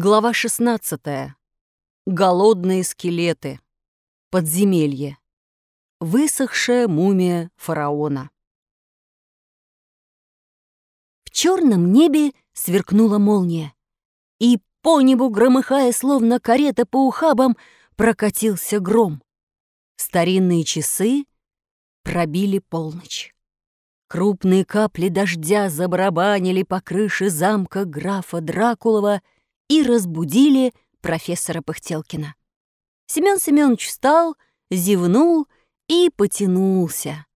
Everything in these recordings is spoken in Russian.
Глава 16. Голодные скелеты. Подземелье. Высохшая мумия фараона. В черном небе сверкнула молния, и по небу, громыхая, словно карета по ухабам, прокатился гром. Старинные часы пробили полночь. Крупные капли дождя забарабанили по крыше замка графа Дракулова — и разбудили профессора Пыхтелкина. Семён Семёнович встал, зевнул и потянулся.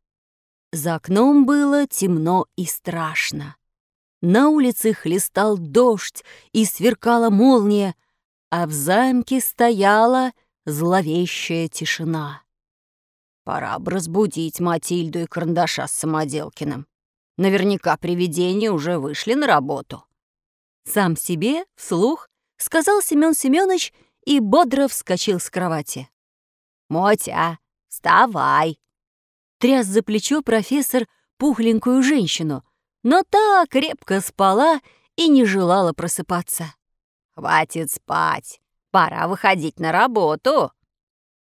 За окном было темно и страшно. На улице хлестал дождь и сверкала молния, а в замке стояла зловещая тишина. Пора бы разбудить Матильду и Карандаша с Самоделкиным. Наверняка привидения уже вышли на работу. Сам себе, вслух, сказал Семён Семёныч и бодро вскочил с кровати. «Мотя, вставай!» Тряс за плечо профессор пухленькую женщину, но та крепко спала и не желала просыпаться. «Хватит спать, пора выходить на работу!»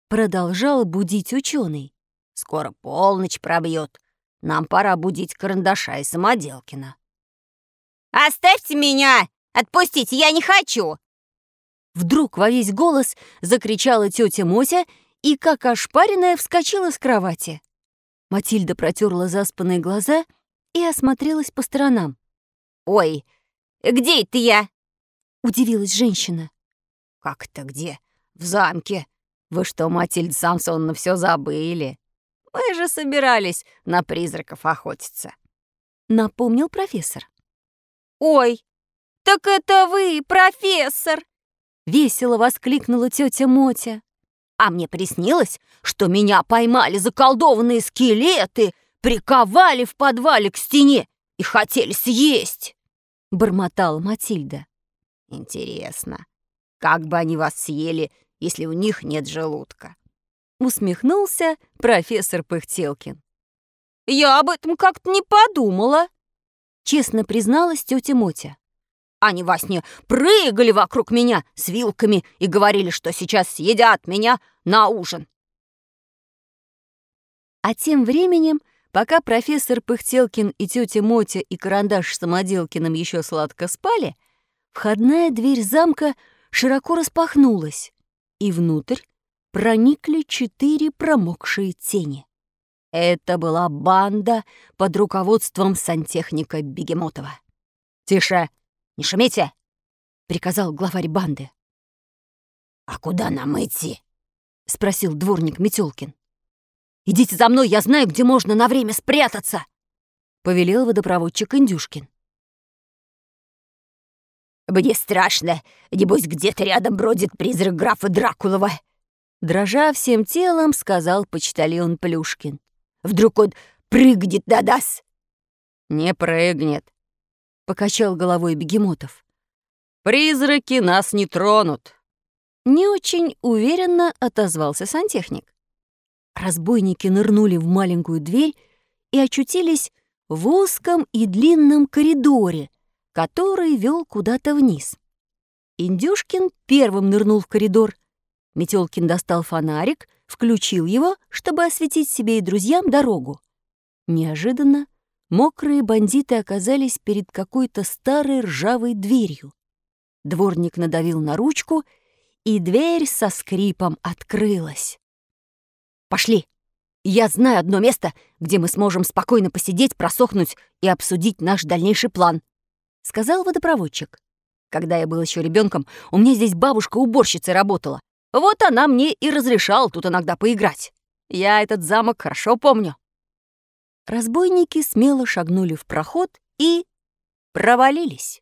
Продолжал будить ученый. «Скоро полночь пробьет. Нам пора будить Карандаша и Самоделкина». «Оставьте меня! Отпустите, я не хочу!» Вдруг во весь голос закричала тетя Мотя и, как ошпаренная, вскочила с кровати. Матильда протерла заспанные глаза и осмотрелась по сторонам. «Ой, где это я?» — удивилась женщина. «Как это где? В замке. Вы что, Матильда Самсоновна, все забыли? Мы же собирались на призраков охотиться», — напомнил профессор. «Ой, так это вы, профессор!» Весело воскликнула тетя Мотя. «А мне приснилось, что меня поймали заколдованные скелеты, приковали в подвале к стене и хотели съесть!» Бормотала Матильда. «Интересно, как бы они вас съели, если у них нет желудка?» Усмехнулся профессор Пыхтелкин. «Я об этом как-то не подумала», честно призналась тетя Мотя. Они во сне прыгали вокруг меня с вилками и говорили, что сейчас съедят меня на ужин. А тем временем, пока профессор Пыхтелкин и тетя Мотя и карандаш с Самоделкиным еще сладко спали, входная дверь замка широко распахнулась, и внутрь проникли четыре промокшие тени. Это была банда под руководством сантехника Бегемотова. «Тише! Не шумите!» — приказал главарь банды. «А куда нам идти?» — спросил дворник Метелкин. «Идите за мной, я знаю, где можно на время спрятаться!» — повелел водопроводчик Индюшкин. «Мне страшно. Небось, где-то рядом бродит призрак графа Дракулова!» Дрожа всем телом, сказал почтальон Плюшкин. Вдруг он прыгнет на нас?» «Не прыгнет», — покачал головой Бегемотов. «Призраки нас не тронут». Не очень уверенно отозвался сантехник. Разбойники нырнули в маленькую дверь и очутились в узком и длинном коридоре, который вел куда-то вниз. Индюшкин первым нырнул в коридор. Метелкин достал фонарик включил его, чтобы осветить себе и друзьям дорогу. Неожиданно мокрые бандиты оказались перед какой-то старой ржавой дверью. Дворник надавил на ручку, и дверь со скрипом открылась. «Пошли! Я знаю одно место, где мы сможем спокойно посидеть, просохнуть и обсудить наш дальнейший план», — сказал водопроводчик. «Когда я был еще ребенком, у меня здесь бабушка-уборщицей работала. Вот она мне и разрешала тут иногда поиграть. Я этот замок хорошо помню. Разбойники смело шагнули в проход и провалились.